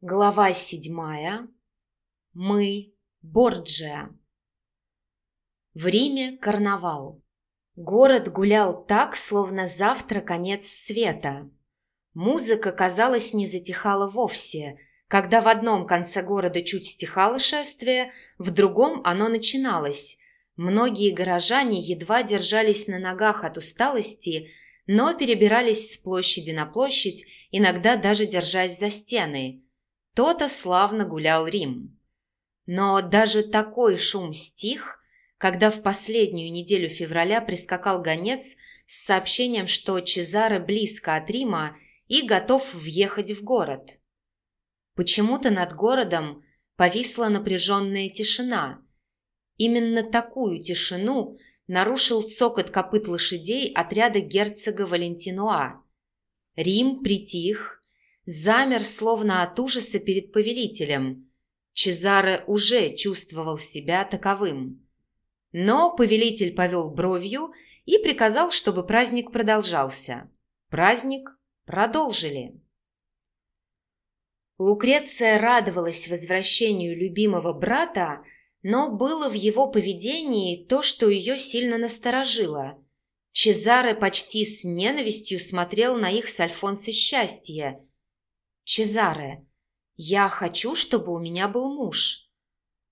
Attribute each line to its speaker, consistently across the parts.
Speaker 1: Глава седьмая. Мы. Борджиа. В Риме карнавал. Город гулял так, словно завтра конец света. Музыка, казалось, не затихала вовсе. Когда в одном конце города чуть стихало шествие, в другом оно начиналось. Многие горожане едва держались на ногах от усталости, но перебирались с площади на площадь, иногда даже держась за стены – то-то славно гулял Рим. Но даже такой шум стих, когда в последнюю неделю февраля прискакал гонец с сообщением, что Чезаре близко от Рима и готов въехать в город. Почему-то над городом повисла напряженная тишина. Именно такую тишину нарушил цокот копыт лошадей отряда герцога Валентинуа. Рим притих, замер словно от ужаса перед повелителем. Чезаре уже чувствовал себя таковым. Но повелитель повел бровью и приказал, чтобы праздник продолжался. Праздник продолжили. Лукреция радовалась возвращению любимого брата, но было в его поведении то, что ее сильно насторожило. Чезаре почти с ненавистью смотрел на их с Альфонсо счастье – Чезаре, я хочу, чтобы у меня был муж».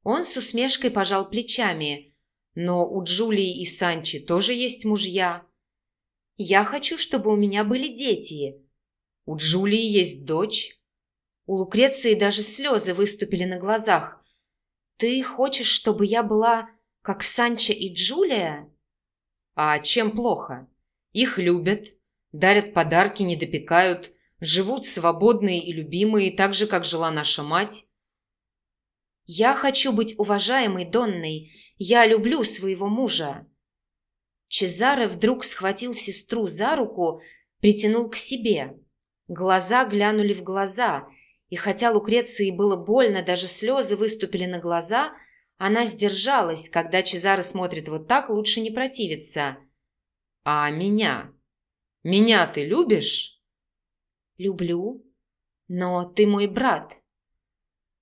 Speaker 1: Он с усмешкой пожал плечами. «Но у Джулии и Санчи тоже есть мужья». «Я хочу, чтобы у меня были дети». «У Джулии есть дочь». У Лукреции даже слезы выступили на глазах. «Ты хочешь, чтобы я была как Санча и Джулия?» «А чем плохо? Их любят, дарят подарки, не допекают, живут свободные и любимые, так же, как жила наша мать. Я хочу быть уважаемой Донной. Я люблю своего мужа. Чезаре вдруг схватил сестру за руку, притянул к себе. Глаза глянули в глаза, и хотя Лукреции было больно, даже слезы выступили на глаза, она сдержалась, когда Чезаре смотрит вот так, лучше не противиться. «А меня? Меня ты любишь?» «Люблю. Но ты мой брат».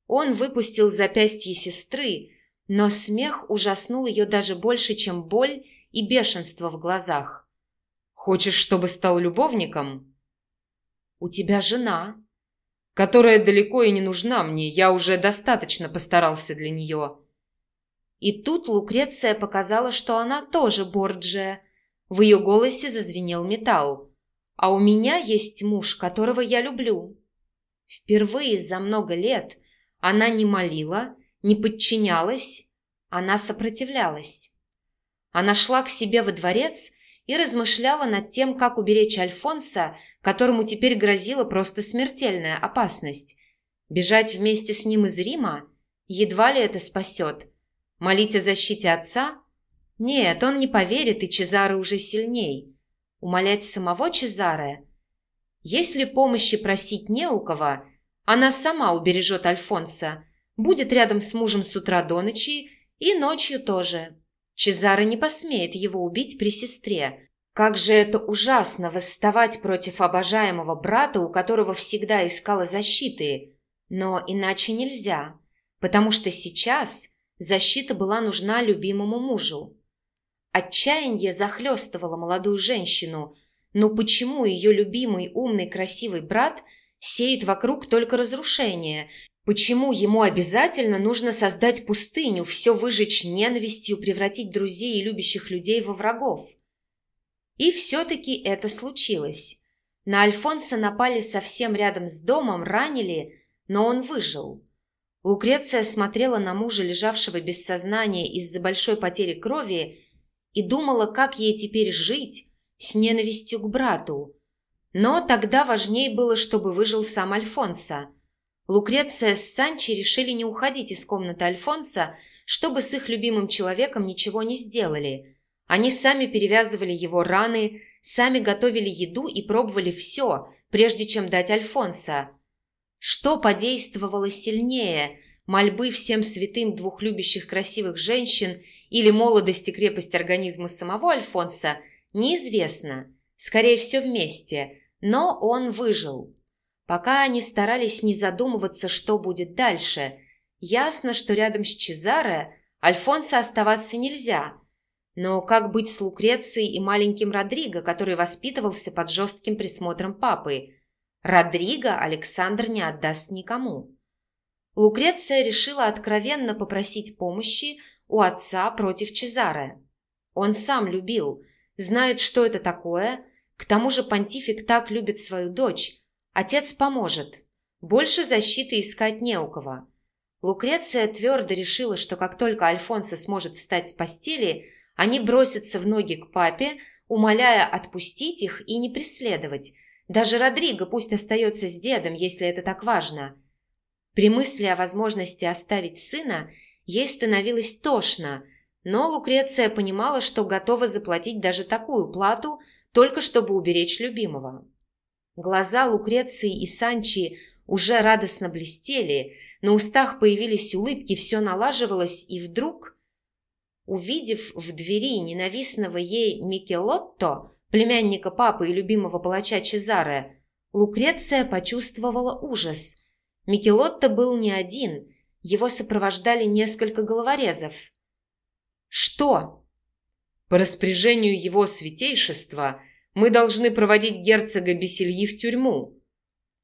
Speaker 1: Он выпустил запястье сестры, но смех ужаснул ее даже больше, чем боль и бешенство в глазах. «Хочешь, чтобы стал любовником?» «У тебя жена», которая далеко и не нужна мне, я уже достаточно постарался для нее». И тут Лукреция показала, что она тоже Борджия. В ее голосе зазвенел металл. А у меня есть муж, которого я люблю. Впервые за много лет она не молила, не подчинялась, она сопротивлялась. Она шла к себе во дворец и размышляла над тем, как уберечь Альфонса, которому теперь грозила просто смертельная опасность. Бежать вместе с ним из Рима? Едва ли это спасет. Молить о защите отца? Нет, он не поверит, и Чезаро уже сильней умолять самого Чезаре? Если помощи просить не у кого, она сама убережет Альфонса, будет рядом с мужем с утра до ночи и ночью тоже. Чезаре не посмеет его убить при сестре. Как же это ужасно восставать против обожаемого брата, у которого всегда искала защиты. Но иначе нельзя, потому что сейчас защита была нужна любимому мужу. Отчаяние захлестывало молодую женщину. Но почему ее любимый, умный, красивый брат сеет вокруг только разрушение? Почему ему обязательно нужно создать пустыню, все выжечь ненавистью, превратить друзей и любящих людей во врагов? И все-таки это случилось. На Альфонса напали совсем рядом с домом, ранили, но он выжил. Лукреция смотрела на мужа, лежавшего без сознания из-за большой потери крови, и думала, как ей теперь жить с ненавистью к брату. Но тогда важнее было, чтобы выжил сам Альфонсо. Лукреция с Санчи решили не уходить из комнаты Альфонса, чтобы с их любимым человеком ничего не сделали. Они сами перевязывали его раны, сами готовили еду и пробовали все, прежде чем дать Альфонса. Что подействовало сильнее – мольбы всем святым двух любящих красивых женщин или молодость и крепость организма самого Альфонса, неизвестно. Скорее все вместе. Но он выжил. Пока они старались не задумываться, что будет дальше. Ясно, что рядом с Чезаре Альфонсо оставаться нельзя. Но как быть с Лукрецией и маленьким Родриго, который воспитывался под жестким присмотром папы? Родриго Александр не отдаст никому. Лукреция решила откровенно попросить помощи у отца против Чезаре. Он сам любил, знает, что это такое. К тому же понтифик так любит свою дочь. Отец поможет. Больше защиты искать не у кого. Лукреция твердо решила, что как только Альфонсо сможет встать с постели, они бросятся в ноги к папе, умоляя отпустить их и не преследовать. Даже Родриго пусть остается с дедом, если это так важно. При мысли о возможности оставить сына ей становилось тошно, но Лукреция понимала, что готова заплатить даже такую плату, только чтобы уберечь любимого. Глаза Лукреции и Санчи уже радостно блестели, на устах появились улыбки, все налаживалось, и вдруг, увидев в двери ненавистного ей Микелотто, племянника папы и любимого палача Чезаре, Лукреция почувствовала ужас. Микелотто был не один, его сопровождали несколько головорезов. «Что?» «По распоряжению его святейшества мы должны проводить герцога Бесельи в тюрьму».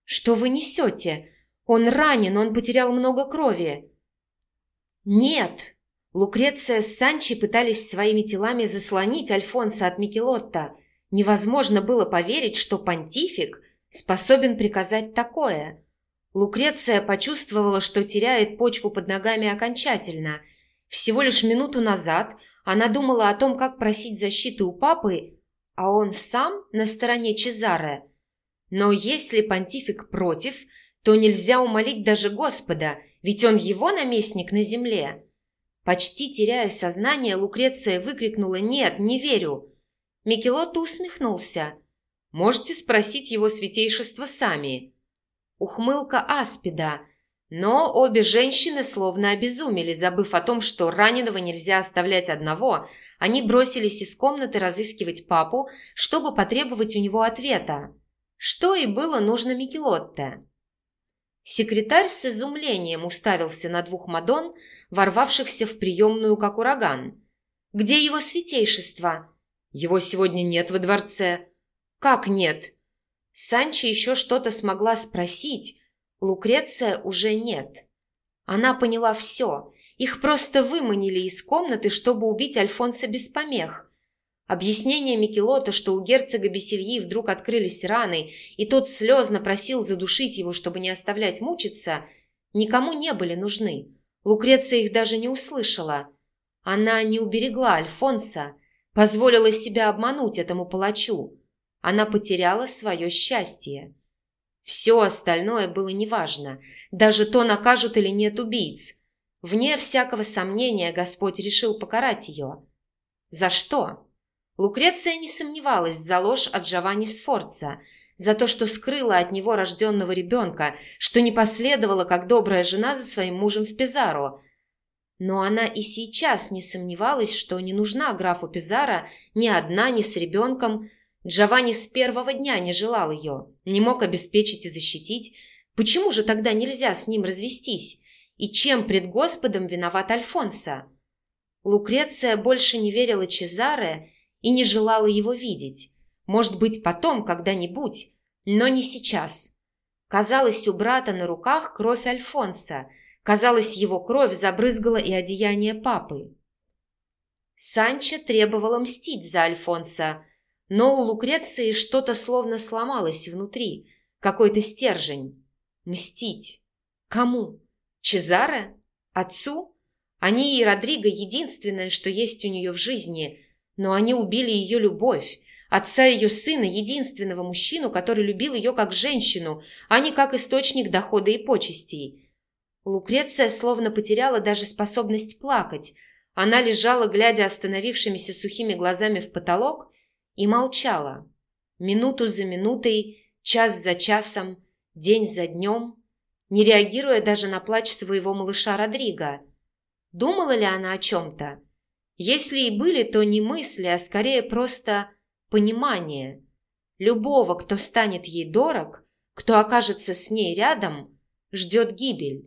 Speaker 1: «Что вы несете? Он ранен, он потерял много крови». «Нет!» Лукреция с Санчи пытались своими телами заслонить Альфонса от Микелотта. Невозможно было поверить, что понтифик способен приказать такое. Лукреция почувствовала, что теряет почву под ногами окончательно. Всего лишь минуту назад она думала о том, как просить защиты у папы, а он сам на стороне Чезаре. Но если понтифик против, то нельзя умолить даже Господа, ведь он его наместник на земле. Почти теряя сознание, Лукреция выкрикнула «Нет, не верю!» Микелотто усмехнулся. «Можете спросить его святейшество сами». Ухмылка аспида. Но обе женщины словно обезумели, забыв о том, что раненого нельзя оставлять одного. Они бросились из комнаты разыскивать папу, чтобы потребовать у него ответа. Что и было нужно Микелотте. Секретарь с изумлением уставился на двух Мадон, ворвавшихся в приемную как ураган. «Где его святейшество?» Его сегодня нет во дворце. Как нет? Санчо еще что-то смогла спросить. Лукреция уже нет. Она поняла все. Их просто выманили из комнаты, чтобы убить Альфонса без помех. Объяснение Микелота, что у герцога Бесельи вдруг открылись раны, и тот слезно просил задушить его, чтобы не оставлять мучиться, никому не были нужны. Лукреция их даже не услышала. Она не уберегла Альфонса, Позволила себя обмануть этому палачу. Она потеряла свое счастье. Все остальное было неважно, даже то, накажут или нет убийц. Вне всякого сомнения Господь решил покарать ее. За что? Лукреция не сомневалась за ложь от Джованни Сфорца, за то, что скрыла от него рожденного ребенка, что не последовала, как добрая жена, за своим мужем в Пизаро – но она и сейчас не сомневалась, что не нужна графу Пизаро ни одна, ни с ребенком. Джованни с первого дня не желал ее, не мог обеспечить и защитить. Почему же тогда нельзя с ним развестись? И чем пред Господом виноват Альфонсо? Лукреция больше не верила Чезаре и не желала его видеть. Может быть, потом, когда-нибудь, но не сейчас. Казалось, у брата на руках кровь Альфонса – Казалось, его кровь забрызгала и одеяние папы. Санчо требовала мстить за Альфонса, но у Лукреции что-то словно сломалось внутри, какой-то стержень. Мстить. Кому? Чезаре? Отцу? Они и Родриго единственное, что есть у нее в жизни, но они убили ее любовь, отца ее сына, единственного мужчину, который любил ее как женщину, а не как источник дохода и почестей. Лукреция словно потеряла даже способность плакать. Она лежала, глядя остановившимися сухими глазами в потолок, и молчала. Минуту за минутой, час за часом, день за днем, не реагируя даже на плач своего малыша Родриго. Думала ли она о чем-то? Если и были, то не мысли, а скорее просто понимание. Любого, кто станет ей дорог, кто окажется с ней рядом, ждет гибель.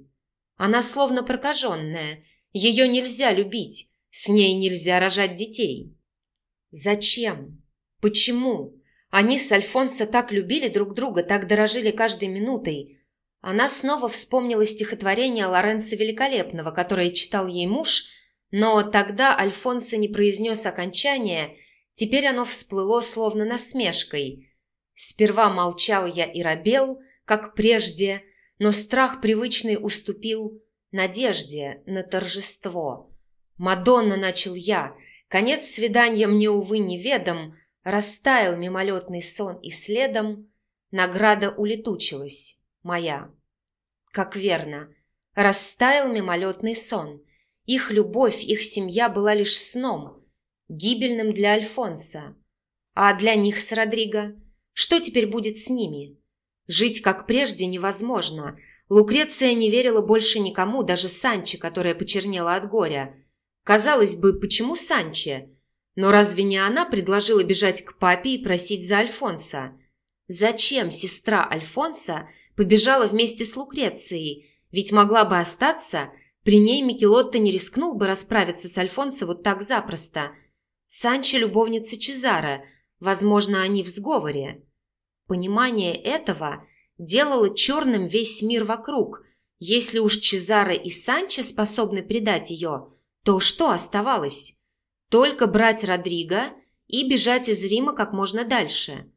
Speaker 1: Она словно прокаженная, ее нельзя любить, с ней нельзя рожать детей. Зачем? Почему? Они с Альфонсо так любили друг друга, так дорожили каждой минутой. Она снова вспомнила стихотворение Лоренца Великолепного, которое читал ей муж, но тогда Альфонсо не произнес окончание, теперь оно всплыло словно насмешкой. Сперва молчал я и робел, как прежде, но страх привычный уступил надежде на торжество. «Мадонна!» — начал я. Конец свидания мне, увы, неведом. Растаял мимолетный сон и следом Награда улетучилась, моя. Как верно, растаял мимолетный сон. Их любовь, их семья была лишь сном, гибельным для Альфонса. А для них с Родриго? Что теперь будет с ними? Жить как прежде невозможно. Лукреция не верила больше никому, даже Санче, которая почернела от горя. Казалось бы, почему Санче? Но разве не она предложила бежать к папе и просить за Альфонса? Зачем сестра Альфонса побежала вместе с Лукрецией? Ведь могла бы остаться, при ней Микелотто не рискнул бы расправиться с Альфонсо вот так запросто. Санче – любовница Чезара, возможно, они в сговоре. Понимание этого делало черным весь мир вокруг. Если уж Чезаро и Санчо способны предать ее, то что оставалось? Только брать Родриго и бежать из Рима как можно дальше.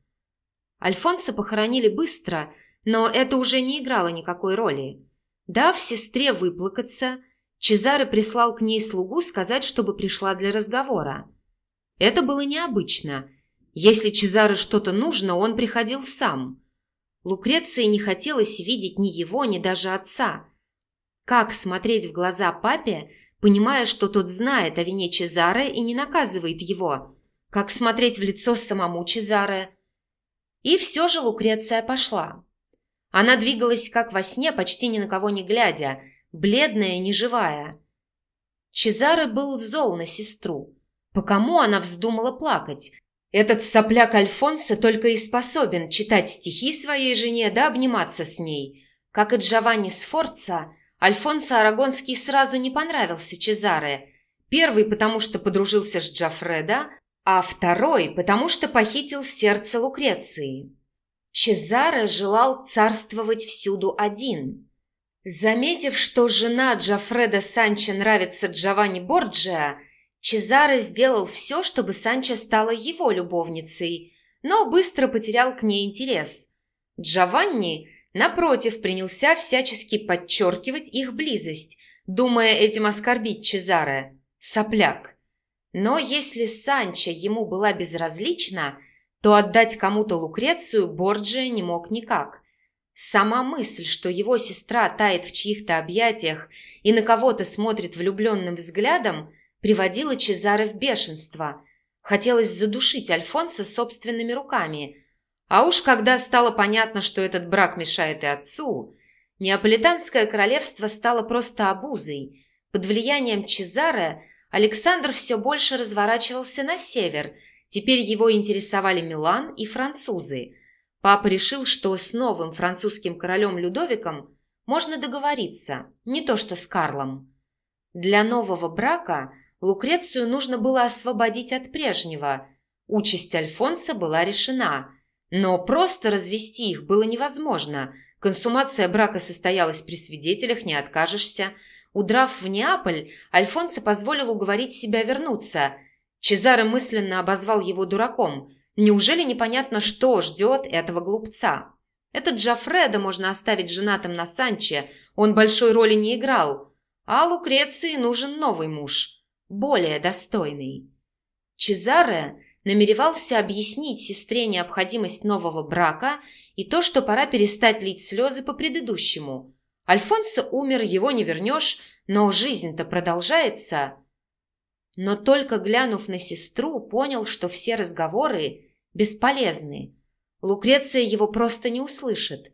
Speaker 1: Альфонса похоронили быстро, но это уже не играло никакой роли. Дав сестре выплакаться, Чезаре прислал к ней слугу сказать, чтобы пришла для разговора. Это было необычно – если Чезаре что-то нужно, он приходил сам. Лукреции не хотелось видеть ни его, ни даже отца. Как смотреть в глаза папе, понимая, что тот знает о вине Чезаре и не наказывает его? Как смотреть в лицо самому Чезаре? И все же Лукреция пошла. Она двигалась как во сне, почти ни на кого не глядя, бледная неживая. Чезаре был зол на сестру. По кому она вздумала плакать? Этот сопляк Альфонсо только и способен читать стихи своей жене да обниматься с ней. Как и Джованни Сфорца, Альфонсо Арагонский сразу не понравился Чезаре. Первый, потому что подружился с Джафредо, а второй, потому что похитил сердце Лукреции. Чезаре желал царствовать всюду один. Заметив, что жена Джафреда Санчо нравится Джованни Борджиа, Чезаро сделал все, чтобы Санчо стала его любовницей, но быстро потерял к ней интерес. Джованни, напротив, принялся всячески подчеркивать их близость, думая этим оскорбить Чезаре. Сопляк. Но если Санчо ему была безразлична, то отдать кому-то Лукрецию Борджия не мог никак. Сама мысль, что его сестра тает в чьих-то объятиях и на кого-то смотрит влюбленным взглядом, приводила Чезаре в бешенство. Хотелось задушить Альфонса собственными руками. А уж когда стало понятно, что этот брак мешает и отцу, Неаполитанское королевство стало просто обузой. Под влиянием Чезаре Александр все больше разворачивался на север. Теперь его интересовали Милан и французы. Папа решил, что с новым французским королем Людовиком можно договориться, не то что с Карлом. Для нового брака – Лукрецию нужно было освободить от прежнего. Участь Альфонса была решена. Но просто развести их было невозможно. Консумация брака состоялась при свидетелях, не откажешься. Удрав в Неаполь, Альфонсо позволил уговорить себя вернуться. Чезаро мысленно обозвал его дураком. Неужели непонятно, что ждет этого глупца? Этот Джафреда можно оставить женатым на Санче, он большой роли не играл. А Лукреции нужен новый муж более достойный. Чезаре намеревался объяснить сестре необходимость нового брака и то, что пора перестать лить слезы по предыдущему. Альфонсо умер, его не вернешь, но жизнь-то продолжается. Но только глянув на сестру, понял, что все разговоры бесполезны. Лукреция его просто не услышит.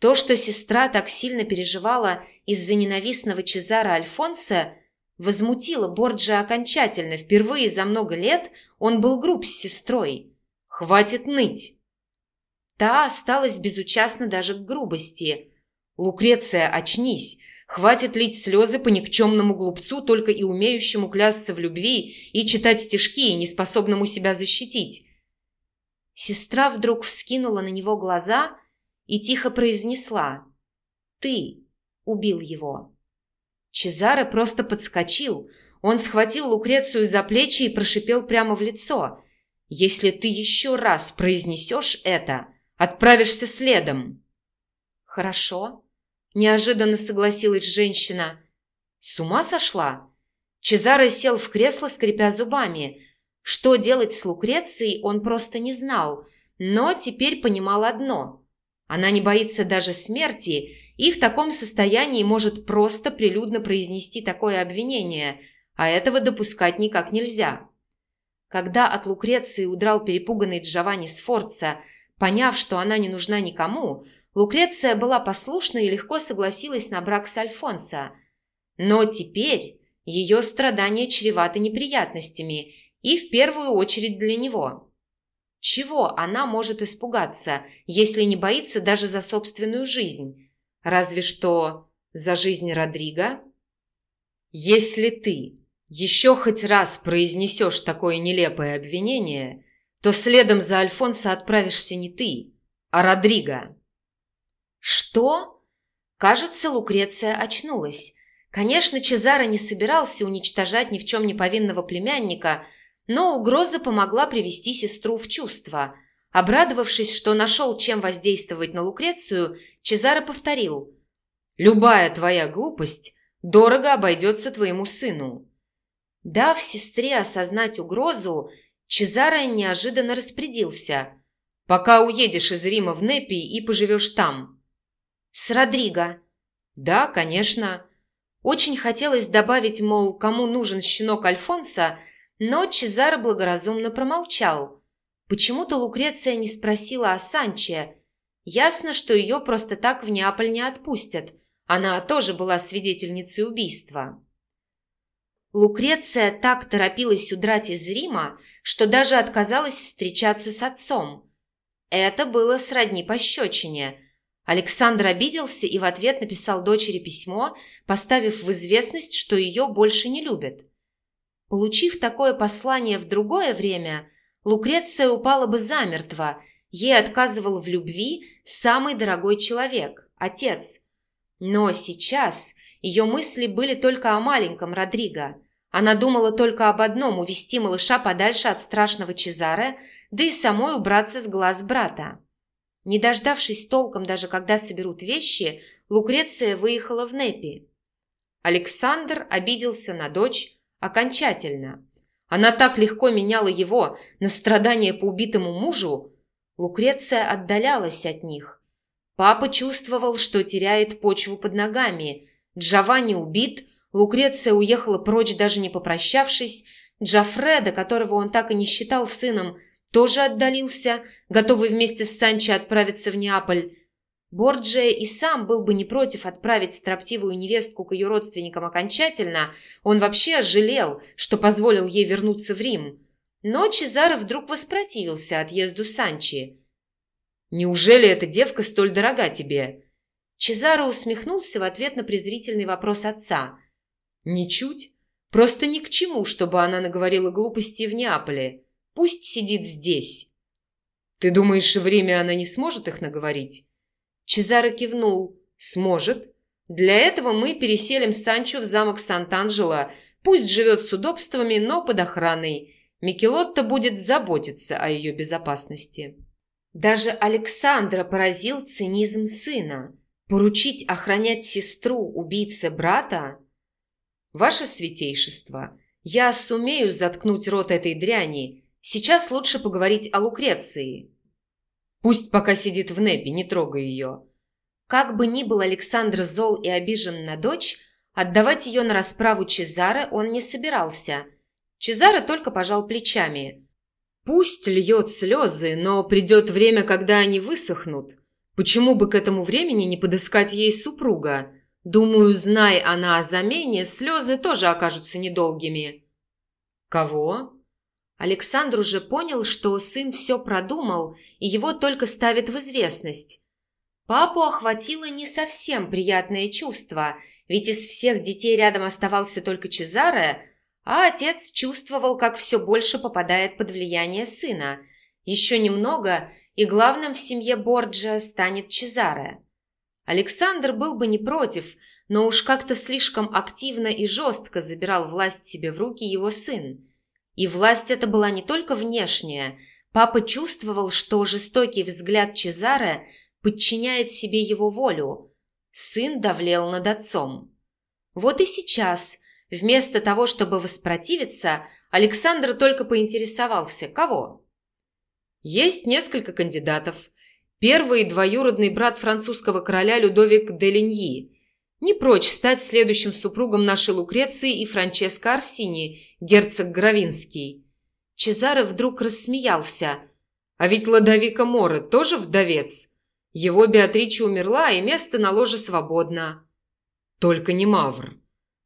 Speaker 1: То, что сестра так сильно переживала из-за ненавистного Чезара Альфонса, Возмутило Борджа окончательно. Впервые за много лет он был груб с сестрой. «Хватит ныть!» Та осталась безучастна даже к грубости. «Лукреция, очнись! Хватит лить слезы по никчемному глупцу, только и умеющему клясться в любви и читать стишки, и неспособному себя защитить». Сестра вдруг вскинула на него глаза и тихо произнесла «Ты убил его». Чезаре просто подскочил. Он схватил Лукрецию за плечи и прошипел прямо в лицо. «Если ты еще раз произнесешь это, отправишься следом». «Хорошо», – неожиданно согласилась женщина. «С ума сошла?» Чезаре сел в кресло, скрипя зубами. Что делать с Лукрецией, он просто не знал, но теперь понимал одно. Она не боится даже смерти и в таком состоянии может просто прилюдно произнести такое обвинение, а этого допускать никак нельзя. Когда от Лукреции удрал перепуганный Джованни Сфорца, поняв, что она не нужна никому, Лукреция была послушна и легко согласилась на брак с Альфонсо. Но теперь ее страдания чреваты неприятностями, и в первую очередь для него. Чего она может испугаться, если не боится даже за собственную жизнь? Разве что за жизнь Родриго? Если ты еще хоть раз произнесешь такое нелепое обвинение, то следом за Альфонсо отправишься не ты, а Родриго. Что? Кажется, Лукреция очнулась. Конечно, Чезаро не собирался уничтожать ни в чем не повинного племянника, но угроза помогла привести сестру в чувство – Обрадовавшись, что нашел, чем воздействовать на Лукрецию, Чезаро повторил «Любая твоя глупость дорого обойдется твоему сыну». Дав сестре осознать угрозу, Чезаро неожиданно распорядился «Пока уедешь из Рима в Непи и поживешь там». «С Родриго». «Да, конечно». Очень хотелось добавить, мол, кому нужен щенок Альфонса, но Чезаро благоразумно промолчал – Почему-то Лукреция не спросила о Санче. Ясно, что ее просто так в Неаполь не отпустят. Она тоже была свидетельницей убийства. Лукреция так торопилась удрать из Рима, что даже отказалась встречаться с отцом. Это было сродни пощечине. Александр обиделся и в ответ написал дочери письмо, поставив в известность, что ее больше не любят. Получив такое послание в другое время – Лукреция упала бы замертво, ей отказывал в любви самый дорогой человек – отец. Но сейчас ее мысли были только о маленьком Родриго. Она думала только об одном – увести малыша подальше от страшного Чезаре, да и самой убраться с глаз брата. Не дождавшись толком даже когда соберут вещи, Лукреция выехала в Непи. Александр обиделся на дочь окончательно – она так легко меняла его на страдания по убитому мужу. Лукреция отдалялась от них. Папа чувствовал, что теряет почву под ногами. Джованни убит, Лукреция уехала прочь, даже не попрощавшись. Джафреда, которого он так и не считал сыном, тоже отдалился, готовый вместе с Санчо отправиться в Неаполь. Борджия и сам был бы не против отправить строптивую невестку к ее родственникам окончательно, он вообще жалел, что позволил ей вернуться в Рим. Но Чезаро вдруг воспротивился отъезду Санчи. «Неужели эта девка столь дорога тебе?» Чезаро усмехнулся в ответ на презрительный вопрос отца. «Ничуть. Просто ни к чему, чтобы она наговорила глупости в Неаполе. Пусть сидит здесь». «Ты думаешь, в Риме она не сможет их наговорить?» Чезаро кивнул. «Сможет. Для этого мы переселим Санчо в замок Сант-Анджело. Пусть живет с удобствами, но под охраной. Микелотто будет заботиться о ее безопасности». Даже Александра поразил цинизм сына. Поручить охранять сестру убийце брата? «Ваше святейшество, я сумею заткнуть рот этой дряни. Сейчас лучше поговорить о Лукреции». Пусть пока сидит в Непе, не трогай ее. Как бы ни был Александр зол и обижен на дочь, отдавать ее на расправу Чезаре он не собирался. Чезаре только пожал плечами. Пусть льет слезы, но придет время, когда они высохнут. Почему бы к этому времени не подыскать ей супруга? Думаю, знай она о замене, слезы тоже окажутся недолгими. Кого? Александр уже понял, что сын все продумал, и его только ставят в известность. Папу охватило не совсем приятное чувство, ведь из всех детей рядом оставался только Чезаре, а отец чувствовал, как все больше попадает под влияние сына. Еще немного, и главным в семье Борджа станет Чезаре. Александр был бы не против, но уж как-то слишком активно и жестко забирал власть себе в руки его сын. И власть эта была не только внешняя. Папа чувствовал, что жестокий взгляд Чезаре подчиняет себе его волю. Сын давлел над отцом. Вот и сейчас, вместо того, чтобы воспротивиться, Александр только поинтересовался, кого? Есть несколько кандидатов. Первый – двоюродный брат французского короля Людовик де Линьи – не прочь стать следующим супругом нашей Лукреции и Франческо Арсини, герцог Гравинский. Чезаре вдруг рассмеялся. А ведь Ладовика Море тоже вдовец. Его Беатрича умерла, и место на ложе свободно. Только не Мавр.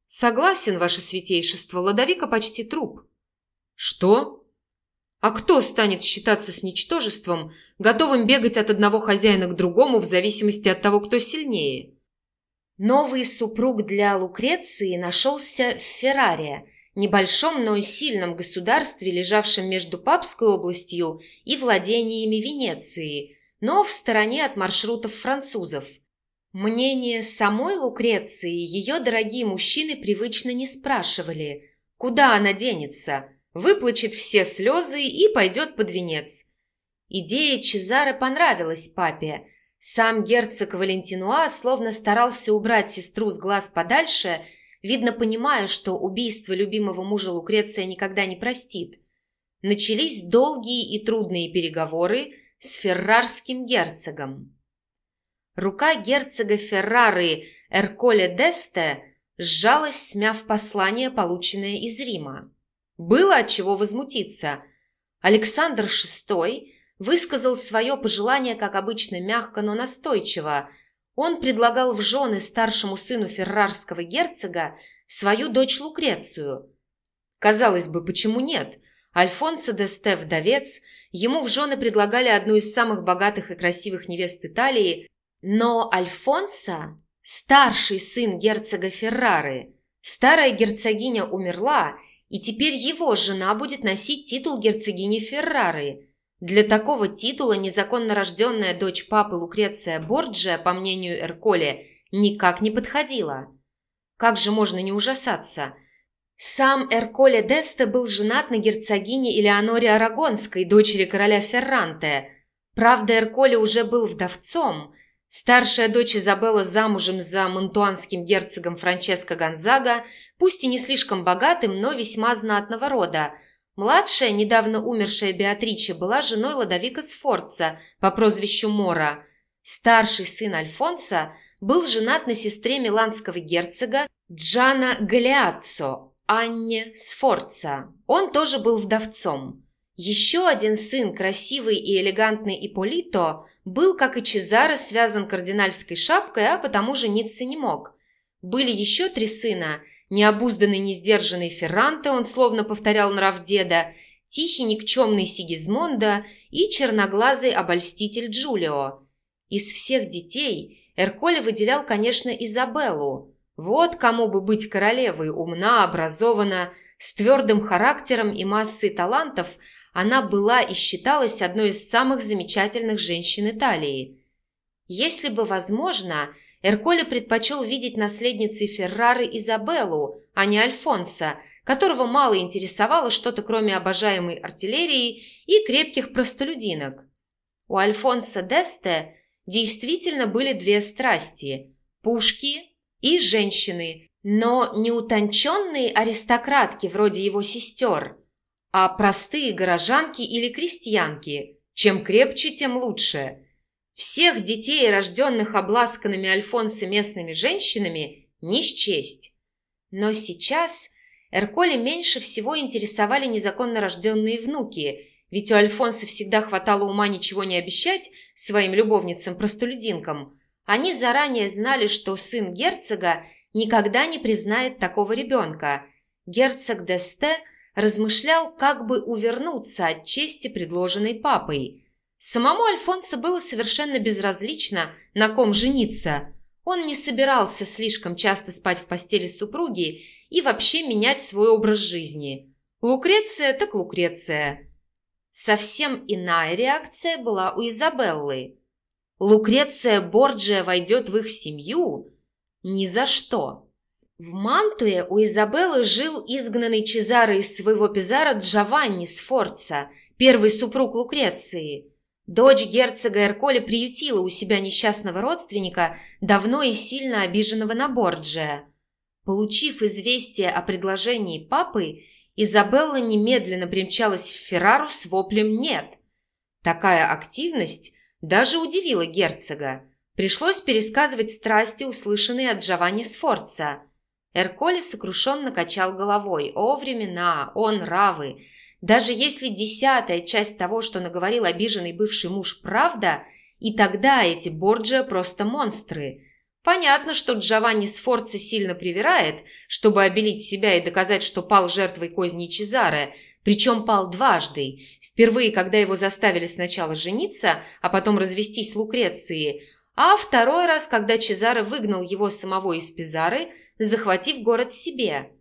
Speaker 1: Согласен, ваше святейшество, Ладовика почти труп. Что? А кто станет считаться с ничтожеством, готовым бегать от одного хозяина к другому в зависимости от того, кто сильнее? Новый супруг для Лукреции нашелся в Ферраре, небольшом, но сильном государстве, лежавшем между Папской областью и владениями Венеции, но в стороне от маршрутов французов. Мнение самой Лукреции ее дорогие мужчины привычно не спрашивали, куда она денется, выплачет все слезы и пойдет под венец. Идея Чезаре понравилась папе – сам герцог Валентинуа словно старался убрать сестру с глаз подальше, видно понимая, что убийство любимого мужа Лукреция никогда не простит. Начались долгие и трудные переговоры с феррарским герцогом. Рука герцога Феррары Эрколе Десте сжалась, смяв послание, полученное из Рима. Было от чего возмутиться. Александр VI высказал свое пожелание, как обычно, мягко, но настойчиво. Он предлагал в жены старшему сыну феррарского герцога свою дочь Лукрецию. Казалось бы, почему нет? Альфонсо де Сте вдовец, ему в жены предлагали одну из самых богатых и красивых невест Италии, но Альфонсо, старший сын герцога Феррары, старая герцогиня умерла, и теперь его жена будет носить титул герцогини Феррары – для такого титула незаконно рожденная дочь папы Лукреция Борджия, по мнению Эрколе, никак не подходила. Как же можно не ужасаться? Сам Эрколе Десте был женат на герцогине Элеоноре Арагонской, дочери короля Ферранте. Правда, Эрколе уже был вдовцом. Старшая дочь Изабелла замужем за монтуанским герцогом Франческо Гонзага, пусть и не слишком богатым, но весьма знатного рода – Младшая, недавно умершая Беатриче, была женой Ладовика Сфорца по прозвищу Мора. Старший сын Альфонса был женат на сестре миланского герцога Джана Галиаццо, Анне Сфорца. Он тоже был вдовцом. Еще один сын, красивый и элегантный Иполито, был, как и Чезаро, связан кардинальской шапкой, а потому жениться не мог. Были еще три сына – Необузданный, несдержанный Ферранте, он словно повторял нрав деда, тихий, никчемный Сигизмонда и черноглазый обольститель Джулио. Из всех детей Эрколе выделял, конечно, Изабеллу. Вот кому бы быть королевой, умна, образована, с твердым характером и массой талантов, она была и считалась одной из самых замечательных женщин Италии. Если бы возможно, Эрколе предпочел видеть наследницей Феррары Изабеллу, а не Альфонса, которого мало интересовало что-то кроме обожаемой артиллерии и крепких простолюдинок. У Альфонса Десте действительно были две страсти – пушки и женщины, но не утонченные аристократки вроде его сестер, а простые горожанки или крестьянки. Чем крепче, тем лучше – всех детей, рожденных обласканными Альфонсо местными женщинами, не счесть. Но сейчас Эрколе меньше всего интересовали незаконно рожденные внуки, ведь у Альфонса всегда хватало ума ничего не обещать своим любовницам-простолюдинкам. Они заранее знали, что сын герцога никогда не признает такого ребенка. Герцог Десте размышлял, как бы увернуться от чести, предложенной папой. Самому Альфонсо было совершенно безразлично, на ком жениться. Он не собирался слишком часто спать в постели супруги и вообще менять свой образ жизни. Лукреция так Лукреция. Совсем иная реакция была у Изабеллы. Лукреция Борджия войдет в их семью? Ни за что. В Мантуе у Изабеллы жил изгнанный Чезаро из своего Пизара Джованни Сфорца, первый супруг Лукреции. Дочь герцога Эрколи приютила у себя несчастного родственника, давно и сильно обиженного на Борджия. Получив известие о предложении папы, Изабелла немедленно примчалась в Феррару с воплем «нет». Такая активность даже удивила герцога. Пришлось пересказывать страсти, услышанные от Джованни Сфорца. Эрколи сокрушенно качал головой. «О, времена! О, нравы! Даже если десятая часть того, что наговорил обиженный бывший муж, правда, и тогда эти Борджиа просто монстры. Понятно, что Джованни Сфорца сильно привирает, чтобы обелить себя и доказать, что пал жертвой козни Чезаре, причем пал дважды. Впервые, когда его заставили сначала жениться, а потом развестись с Лукрецией, а второй раз, когда Чезаре выгнал его самого из Пизары, захватив город себе.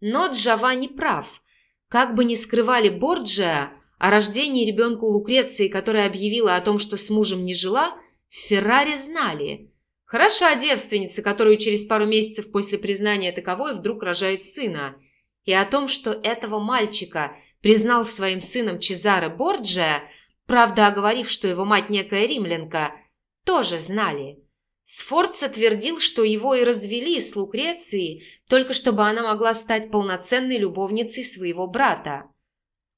Speaker 1: Но Джованни прав. Как бы ни скрывали Борджиа о рождении ребенка у Лукреции, которая объявила о том, что с мужем не жила, в Ферраре знали – Хороша девственница, которую через пару месяцев после признания таковой вдруг рожает сына. И о том, что этого мальчика признал своим сыном Чезаре Борджия, правда оговорив, что его мать некая римлянка, тоже знали. Сфорца твердил, что его и развели с Лукрецией, только чтобы она могла стать полноценной любовницей своего брата.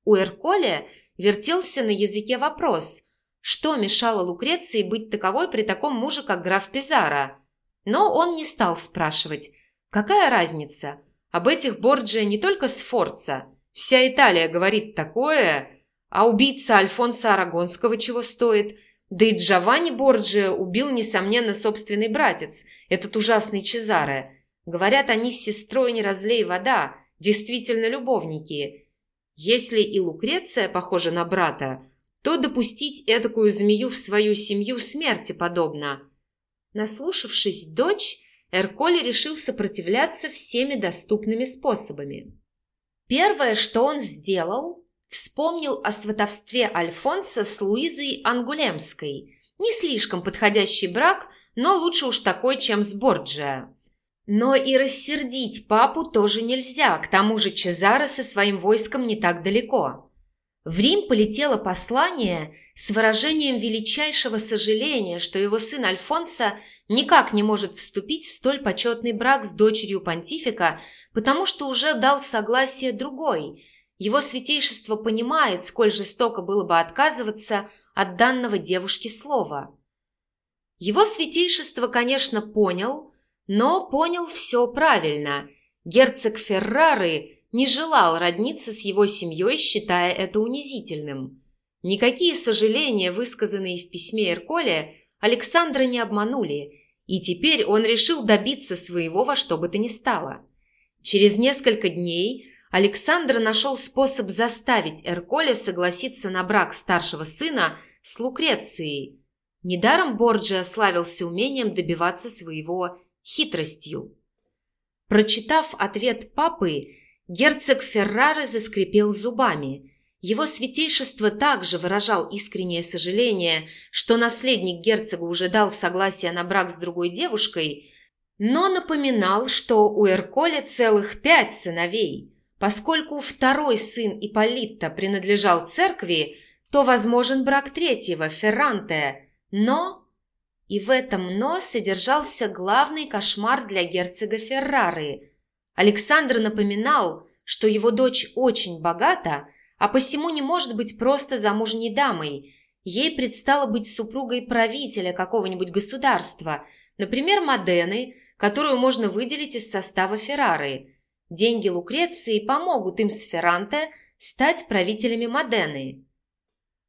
Speaker 1: У Эрколе вертелся на языке вопрос, что мешало Лукреции быть таковой при таком муже, как граф Пизаро? Но он не стал спрашивать. Какая разница? Об этих Борджиа не только Сфорца. Вся Италия говорит такое, а убийца Альфонса Арагонского чего стоит? Да и Джованни Борджиа убил, несомненно, собственный братец, этот ужасный Чезаре. Говорят, они с сестрой не разлей вода, действительно любовники. Если и Лукреция похожа на брата, то допустить эдакую змею в свою семью смерти подобно. Наслушавшись дочь, Эрколи решил сопротивляться всеми доступными способами. Первое, что он сделал, вспомнил о сватовстве Альфонса с Луизой Ангулемской. Не слишком подходящий брак, но лучше уж такой, чем с Борджиа. Но и рассердить папу тоже нельзя, к тому же Чезаро со своим войском не так далеко. В Рим полетело послание с выражением величайшего сожаления, что его сын Альфонсо никак не может вступить в столь почетный брак с дочерью понтифика, потому что уже дал согласие другой. Его святейшество понимает, сколь жестоко было бы отказываться от данного девушке слова. Его святейшество, конечно, понял, но понял все правильно. Герцог Феррары – не желал родниться с его семьей, считая это унизительным. Никакие сожаления, высказанные в письме Эрколе, Александра не обманули, и теперь он решил добиться своего во что бы то ни стало. Через несколько дней Александр нашел способ заставить Эрколе согласиться на брак старшего сына с Лукрецией. Недаром Борджиа славился умением добиваться своего хитростью. Прочитав ответ папы, Герцог Феррары заскрипел зубами. Его святейшество также выражал искреннее сожаление, что наследник герцога уже дал согласие на брак с другой девушкой, но напоминал, что у Эрколя целых пять сыновей. Поскольку второй сын Ипполитта принадлежал церкви, то возможен брак третьего, Ферранте, но... И в этом «но» содержался главный кошмар для герцога Феррары – Александр напоминал, что его дочь очень богата, а посему не может быть просто замужней дамой. Ей предстало быть супругой правителя какого-нибудь государства, например, Модены, которую можно выделить из состава Феррары. Деньги Лукреции помогут им с Ферранте стать правителями Модены.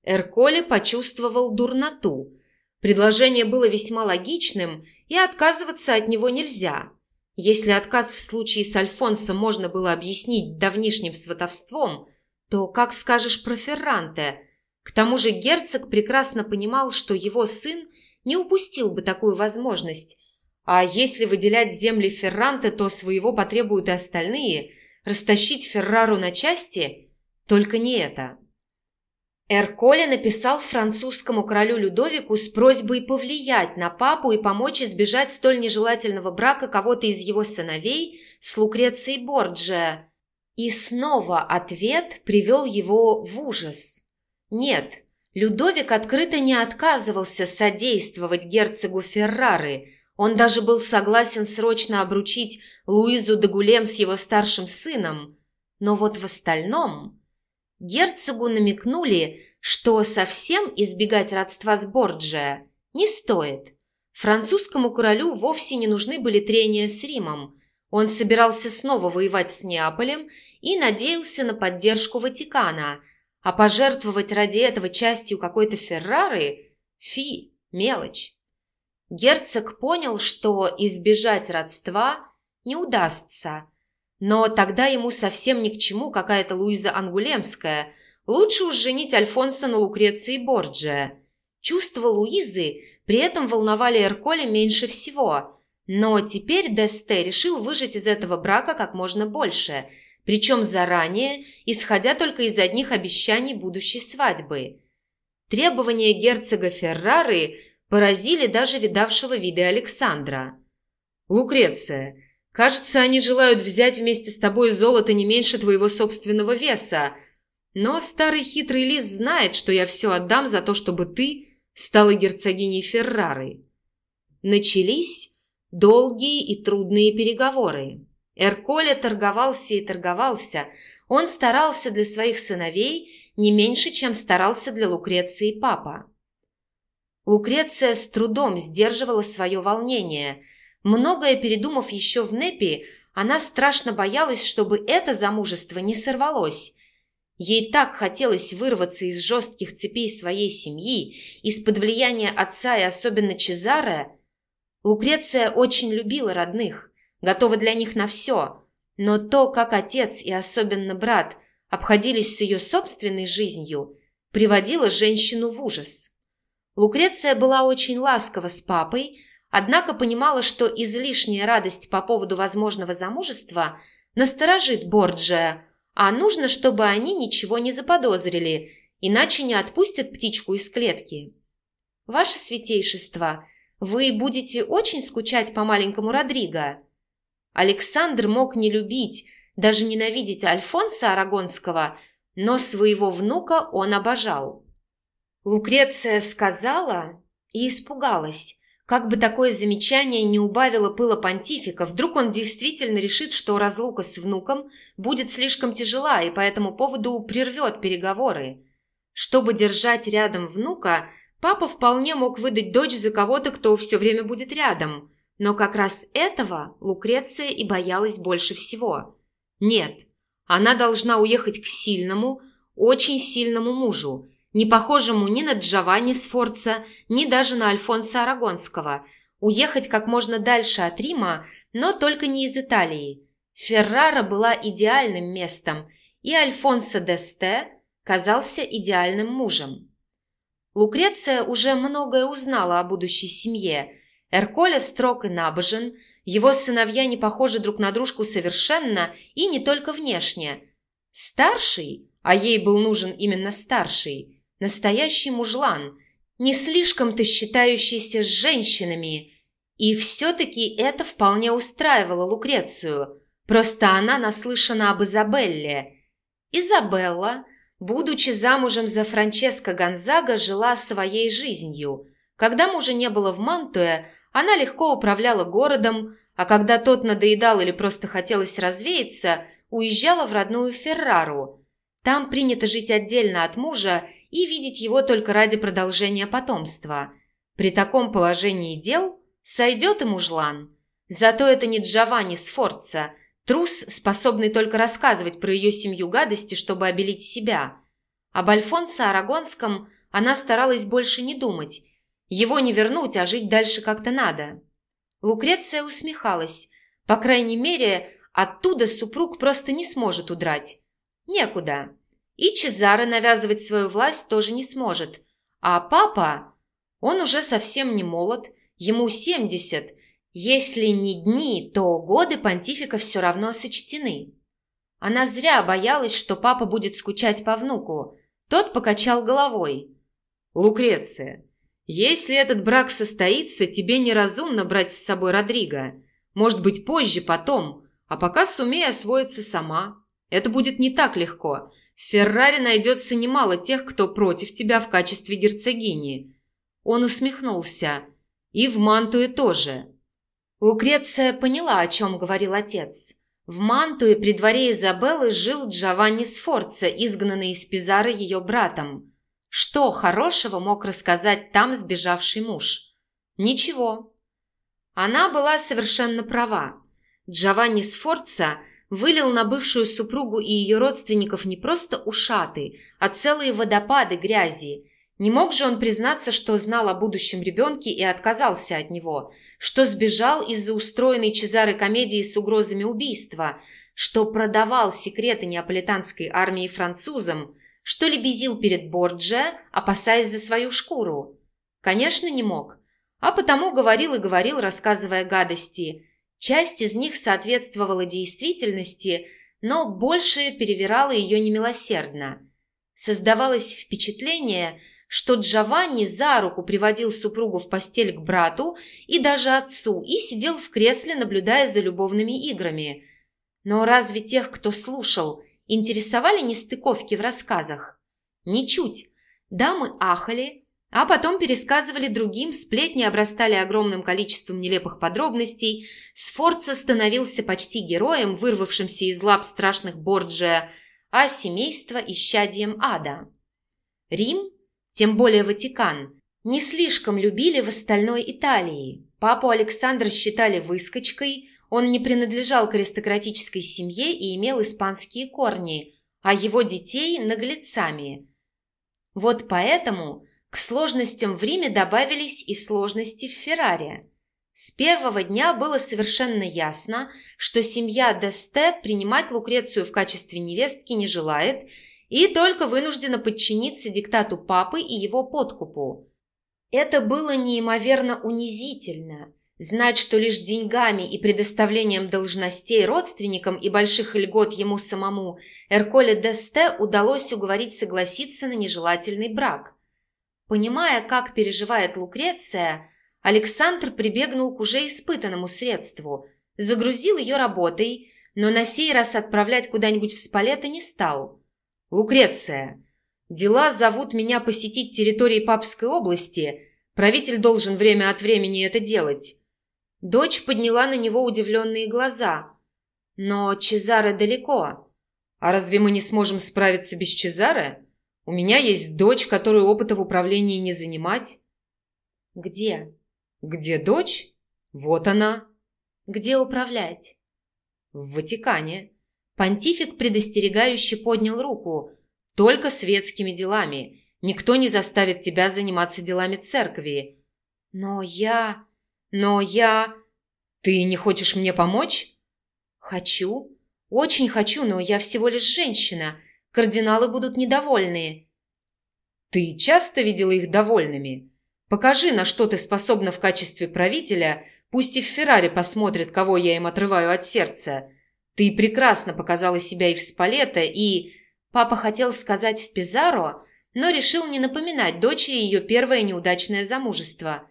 Speaker 1: Эрколи почувствовал дурноту. Предложение было весьма логичным, и отказываться от него нельзя – Если отказ в случае с Альфонсо можно было объяснить давнишним сватовством, то как скажешь про Ферранте? К тому же герцог прекрасно понимал, что его сын не упустил бы такую возможность. А если выделять земли Ферранте, то своего потребуют и остальные. Растащить Феррару на части – только не это. Эрколе написал французскому королю Людовику с просьбой повлиять на папу и помочь избежать столь нежелательного брака кого-то из его сыновей с Лукрецией Борджиа. И снова ответ привел его в ужас. Нет, Людовик открыто не отказывался содействовать герцогу Феррары. Он даже был согласен срочно обручить Луизу де Гулем с его старшим сыном. Но вот в остальном... Герцогу намекнули, что совсем избегать родства с Борджиа не стоит. Французскому королю вовсе не нужны были трения с Римом. Он собирался снова воевать с Неаполем и надеялся на поддержку Ватикана, а пожертвовать ради этого частью какой-то Феррары – фи, мелочь. Герцог понял, что избежать родства не удастся – но тогда ему совсем ни к чему какая-то Луиза Ангулемская. Лучше уж женить Альфонса на Лукреции Борджия. Чувства Луизы при этом волновали Эрколя меньше всего. Но теперь Десте решил выжать из этого брака как можно больше, причем заранее, исходя только из одних обещаний будущей свадьбы. Требования герцога Феррары поразили даже видавшего виды Александра. «Лукреция, Кажется, они желают взять вместе с тобой золото не меньше твоего собственного веса. Но старый хитрый лис знает, что я все отдам за то, чтобы ты стала герцогиней Феррары. Начались долгие и трудные переговоры. Эрколе торговался и торговался. Он старался для своих сыновей не меньше, чем старался для Лукреции папа. Лукреция с трудом сдерживала свое волнение – Многое передумав еще в Непи, она страшно боялась, чтобы это замужество не сорвалось. Ей так хотелось вырваться из жестких цепей своей семьи, из-под влияния отца и особенно Чезаре. Лукреция очень любила родных, готова для них на все, но то, как отец и особенно брат обходились с ее собственной жизнью, приводило женщину в ужас. Лукреция была очень ласкова с папой, Однако понимала, что излишняя радость по поводу возможного замужества насторожит Борджия, а нужно, чтобы они ничего не заподозрили, иначе не отпустят птичку из клетки. «Ваше святейшество, вы будете очень скучать по маленькому Родриго?» Александр мог не любить, даже ненавидеть Альфонса Арагонского, но своего внука он обожал. Лукреция сказала и испугалась. Как бы такое замечание не убавило пыла понтифика, вдруг он действительно решит, что разлука с внуком будет слишком тяжела и по этому поводу прервет переговоры. Чтобы держать рядом внука, папа вполне мог выдать дочь за кого-то, кто все время будет рядом. Но как раз этого Лукреция и боялась больше всего. Нет, она должна уехать к сильному, очень сильному мужу, не похожему ни на Джованни Сфорца, ни даже на Альфонса Арагонского, уехать как можно дальше от Рима, но только не из Италии. Феррара была идеальным местом, и Альфонсо Десте казался идеальным мужем. Лукреция уже многое узнала о будущей семье. Эрколя строг и набожен, его сыновья не похожи друг на дружку совершенно и не только внешне. Старший, а ей был нужен именно старший – Настоящий мужлан, не слишком-то считающийся с женщинами. И все-таки это вполне устраивало Лукрецию. Просто она наслышана об Изабелле. Изабелла, будучи замужем за Франческо Гонзага, жила своей жизнью. Когда мужа не было в Мантуе, она легко управляла городом, а когда тот надоедал или просто хотелось развеяться, уезжала в родную Феррару. Там принято жить отдельно от мужа и видеть его только ради продолжения потомства. При таком положении дел сойдет и мужлан. Зато это не Джованни Сфорца, трус, способный только рассказывать про ее семью гадости, чтобы обелить себя. Об Альфонсо Арагонском она старалась больше не думать. Его не вернуть, а жить дальше как-то надо. Лукреция усмехалась. По крайней мере, оттуда супруг просто не сможет удрать. Некуда. И Чезаре навязывать свою власть тоже не сможет. А папа, он уже совсем не молод, ему 70. Если не дни, то годы понтифика все равно сочтены. Она зря боялась, что папа будет скучать по внуку. Тот покачал головой.
Speaker 2: «Лукреция, если этот брак состоится, тебе неразумно брать с собой Родриго. Может быть, позже, потом, а пока сумей освоиться сама. Это будет не так легко. В Феррари найдется немало тех, кто против тебя в качестве герцогини».
Speaker 1: Он усмехнулся.
Speaker 2: «И в Мантуе тоже».
Speaker 1: Лукреция поняла, о чем говорил отец. В Мантуе при дворе Изабеллы жил Джованни Сфорца, изгнанный из Пизары ее братом. Что хорошего мог рассказать там сбежавший муж? Ничего. Она была совершенно права. Джованни Сфорца вылил на бывшую супругу и ее родственников не просто ушаты, а целые водопады грязи. Не мог же он признаться, что знал о будущем ребенке и отказался от него – что сбежал из-за устроенной Чезары комедии с угрозами убийства, что продавал секреты неаполитанской армии французам, что лебезил перед Борджа, опасаясь за свою шкуру. Конечно, не мог. А потому говорил и говорил, рассказывая гадости. Часть из них соответствовала действительности, но большая перевирала ее немилосердно. Создавалось впечатление – что Джованни за руку приводил супругу в постель к брату и даже отцу и сидел в кресле, наблюдая за любовными играми. Но разве тех, кто слушал, интересовали нестыковки в рассказах? Ничуть. Дамы ахали, а потом пересказывали другим, сплетни обрастали огромным количеством нелепых подробностей, Сфорца становился почти героем, вырвавшимся из лап страшных Борджия, а семейство – исчадием ада. Рим тем более Ватикан, не слишком любили в остальной Италии. Папу Александра считали выскочкой, он не принадлежал к аристократической семье и имел испанские корни, а его детей – наглецами. Вот поэтому к сложностям в Риме добавились и сложности в Ферраре. С первого дня было совершенно ясно, что семья Десте принимать Лукрецию в качестве невестки не желает – и только вынуждена подчиниться диктату папы и его подкупу. Это было неимоверно унизительно. Знать, что лишь деньгами и предоставлением должностей родственникам и больших льгот ему самому Эрколе Десте удалось уговорить согласиться на нежелательный брак. Понимая, как переживает Лукреция, Александр прибегнул к уже испытанному средству, загрузил ее работой, но на сей раз отправлять куда-нибудь в Спалета не стал – «Лукреция, дела зовут меня посетить территории Папской области. Правитель должен время от времени это делать». Дочь подняла на него удивленные глаза. «Но Чезаре далеко». «А разве мы не сможем справиться без Чезаре? У меня есть дочь, которую опыта в управлении не занимать». «Где?»
Speaker 2: «Где дочь? Вот она».
Speaker 1: «Где управлять?»
Speaker 2: «В Ватикане».
Speaker 1: Понтифик предостерегающе поднял руку. «Только светскими делами. Никто не заставит тебя заниматься делами церкви». «Но я... Но я...»
Speaker 2: «Ты не хочешь мне помочь?»
Speaker 1: «Хочу. Очень хочу, но я всего лишь женщина. Кардиналы будут недовольны».
Speaker 2: «Ты часто видела их довольными? Покажи, на что ты способна в качестве правителя, пусть и в Феррари посмотрят, кого я им отрываю от сердца». Ты прекрасно показала себя и в Спалета, и...»
Speaker 1: Папа хотел сказать в Пизаро, но решил не напоминать дочери ее первое неудачное замужество.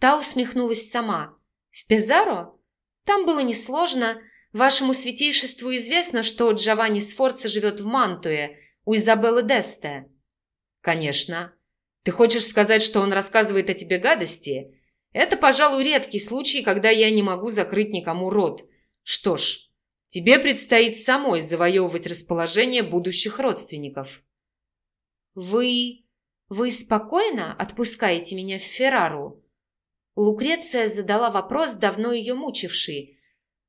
Speaker 1: Та усмехнулась сама. «В Пизаро? Там было несложно. Вашему святейшеству известно, что Джованни Сфорца живет в Мантуе, у Изабеллы Десте».
Speaker 2: «Конечно. Ты хочешь сказать, что он рассказывает о тебе гадости? Это, пожалуй, редкий случай, когда я не могу закрыть никому рот. Что ж, Тебе предстоит самой завоевывать расположение будущих родственников».
Speaker 1: «Вы... вы спокойно отпускаете меня в Феррару?» Лукреция задала вопрос, давно ее мучивший.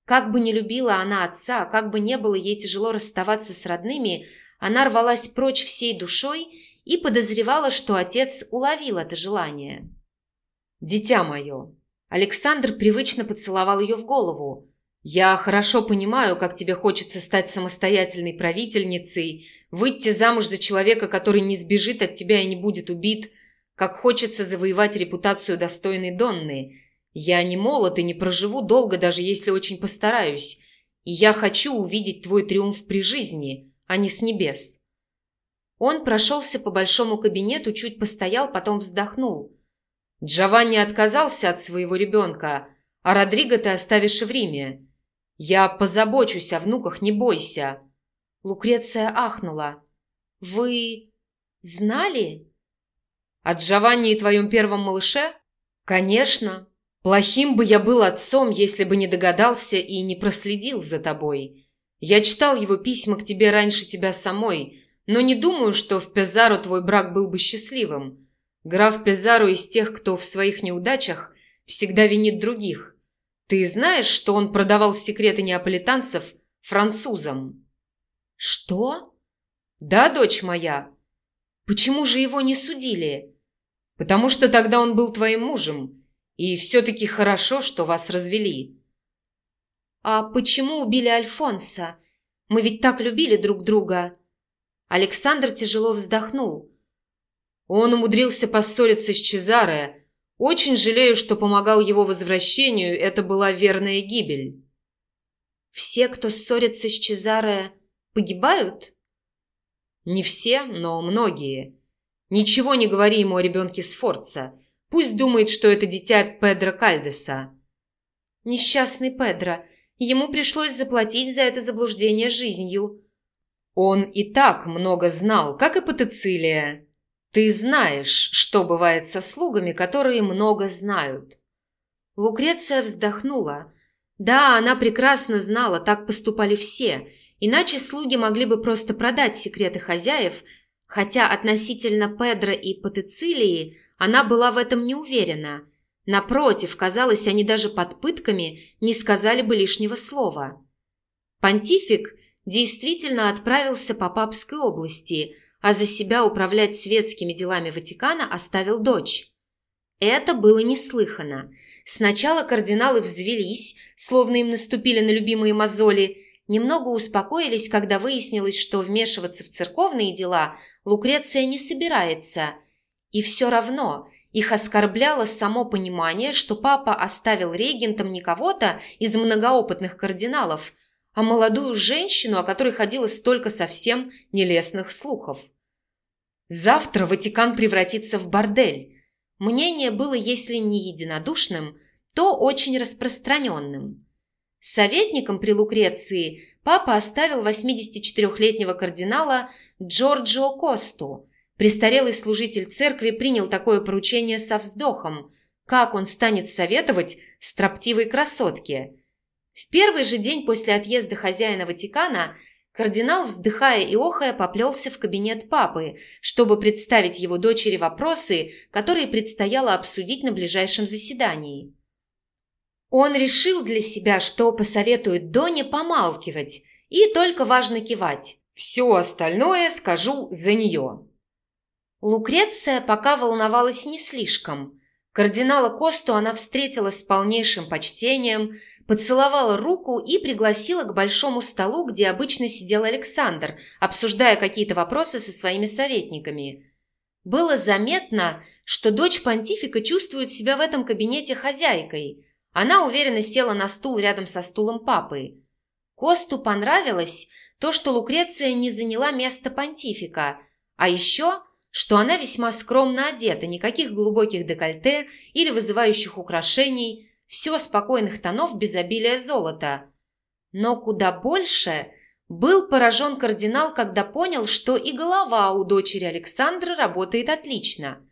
Speaker 1: Как бы не любила она отца, как бы не было ей тяжело расставаться с родными, она рвалась прочь всей душой и подозревала, что отец уловил это желание.
Speaker 2: «Дитя мое!» Александр привычно поцеловал ее в голову. Я хорошо понимаю, как тебе хочется стать самостоятельной правительницей, выйти замуж за человека, который не сбежит от тебя и не будет убит, как хочется завоевать репутацию достойной Донны. Я не молод и не проживу долго, даже если очень постараюсь. И я хочу увидеть твой триумф при жизни, а не с небес.
Speaker 1: Он прошелся по большому кабинету, чуть постоял, потом вздохнул.
Speaker 2: Джованни отказался от своего ребенка, а Родриго ты оставишь в Риме. Я позабочусь о внуках, не бойся.
Speaker 1: Лукреция ахнула. Вы знали?
Speaker 2: О Джованни и твоем первом малыше? Конечно. Плохим бы я был отцом, если бы не догадался и не проследил за тобой. Я читал его письма к тебе раньше тебя самой, но не думаю, что в Пезаро твой брак был бы счастливым. Граф Пезаро из тех, кто в своих неудачах всегда винит других. Ты знаешь, что он продавал секреты неаполитанцев французам?
Speaker 1: Что?
Speaker 2: Да, дочь моя.
Speaker 1: Почему же его не судили?
Speaker 2: Потому что тогда он был твоим мужем, и все-таки хорошо, что вас развели.
Speaker 1: А почему убили Альфонса? Мы ведь так любили друг друга. Александр тяжело вздохнул.
Speaker 2: Он умудрился поссориться с Чезаре. Очень жалею, что помогал его возвращению, это была верная гибель.
Speaker 1: Все, кто ссорится с Чезаре, погибают?
Speaker 2: Не все, но многие. Ничего не говори ему о ребенке Сфорца. Пусть думает, что это дитя Педро Кальдеса.
Speaker 1: Несчастный Педро. Ему пришлось заплатить за это заблуждение жизнью.
Speaker 2: Он и так много знал, как и Патицилия. Ты знаешь, что бывает со слугами, которые много знают.
Speaker 1: Лукреция вздохнула. Да, она прекрасно знала, так поступали все, иначе слуги могли бы просто продать секреты хозяев, хотя относительно Педро и Патицилии она была в этом не уверена. Напротив, казалось, они даже под пытками не сказали бы лишнего слова. Понтифик действительно отправился по Папской области – а за себя управлять светскими делами Ватикана оставил дочь. Это было неслыхано. Сначала кардиналы взвелись, словно им наступили на любимые мозоли, немного успокоились, когда выяснилось, что вмешиваться в церковные дела Лукреция не собирается. И все равно их оскорбляло само понимание, что папа оставил регентом не кого-то из многоопытных кардиналов, а молодую женщину, о которой ходило столько совсем нелестных слухов. Завтра Ватикан превратится в бордель. Мнение было, если не единодушным, то очень распространенным. Советником при Лукреции папа оставил 84-летнего кардинала Джорджио Косту. Престарелый служитель церкви принял такое поручение со вздохом. Как он станет советовать строптивой красотке? В первый же день после отъезда хозяина Ватикана кардинал, вздыхая и охая, поплелся в кабинет папы, чтобы представить его дочери вопросы, которые предстояло обсудить на ближайшем заседании. Он решил для себя, что посоветует Доне помалкивать и только важно кивать.
Speaker 2: «Все остальное скажу за нее».
Speaker 1: Лукреция пока волновалась не слишком. Кардинала Косту она встретила с полнейшим почтением, поцеловала руку и пригласила к большому столу, где обычно сидел Александр, обсуждая какие-то вопросы со своими советниками. Было заметно, что дочь понтифика чувствует себя в этом кабинете хозяйкой. Она уверенно села на стул рядом со стулом папы. Косту понравилось то, что Лукреция не заняла место понтифика, а еще, что она весьма скромно одета, никаких глубоких декольте или вызывающих украшений – все спокойных тонов без обилия золота. Но куда больше был поражен кардинал, когда понял, что и голова у дочери Александра работает отлично.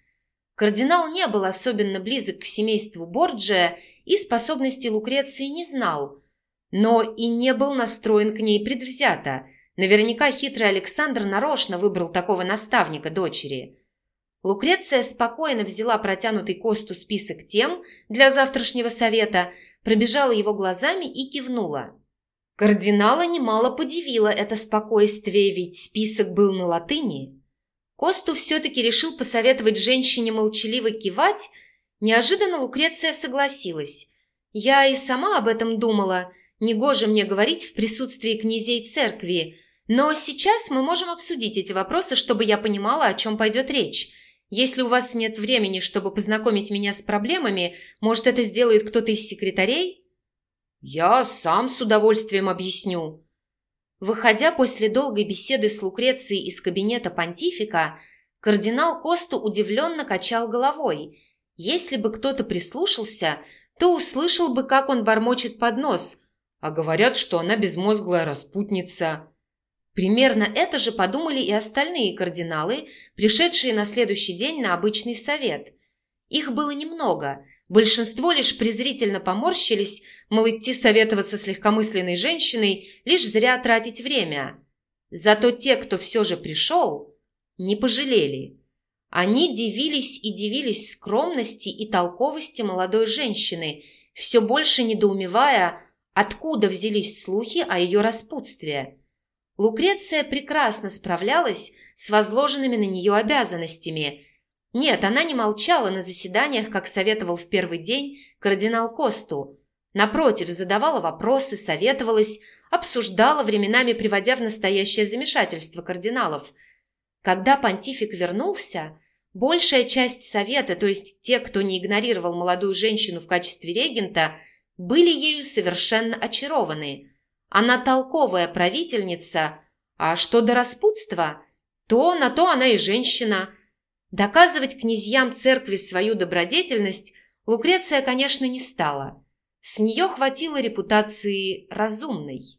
Speaker 1: Кардинал не был особенно близок к семейству Борджия и способностей Лукреции не знал, но и не был настроен к ней предвзято. Наверняка хитрый Александр нарочно выбрал такого наставника дочери. Лукреция спокойно взяла протянутый Косту список тем для завтрашнего совета, пробежала его глазами и кивнула. Кардинала немало подивило это спокойствие, ведь список был на латыни. Косту все-таки решил посоветовать женщине молчаливо кивать. Неожиданно Лукреция согласилась. «Я и сама об этом думала. Негоже мне говорить в присутствии князей церкви, но сейчас мы можем обсудить эти вопросы, чтобы я понимала, о чем пойдет речь. Если у вас нет времени, чтобы познакомить меня с проблемами, может, это сделает кто-то из секретарей?»
Speaker 2: «Я сам с удовольствием объясню».
Speaker 1: Выходя после долгой беседы с Лукрецией из кабинета понтифика, кардинал Косту удивленно качал головой. Если бы кто-то прислушался, то услышал бы, как он бормочет под нос, а говорят, что она безмозглая распутница. Примерно это же подумали и остальные кардиналы, пришедшие на следующий день на обычный совет. Их было немного, большинство лишь презрительно поморщились, мол, идти советоваться с легкомысленной женщиной – лишь зря тратить время. Зато те, кто все же пришел, не пожалели. Они дивились и дивились скромности и толковости молодой женщины, все больше недоумевая, откуда взялись слухи о ее распутстве. Лукреция прекрасно справлялась с возложенными на нее обязанностями. Нет, она не молчала на заседаниях, как советовал в первый день кардинал Косту. Напротив, задавала вопросы, советовалась, обсуждала, временами приводя в настоящее замешательство кардиналов – когда понтифик вернулся, большая часть совета, то есть те, кто не игнорировал молодую женщину в качестве регента, были ею совершенно очарованы. Она толковая правительница, а что до распутства, то на то она и женщина. Доказывать князьям церкви свою добродетельность Лукреция, конечно, не стала. С нее хватило репутации разумной.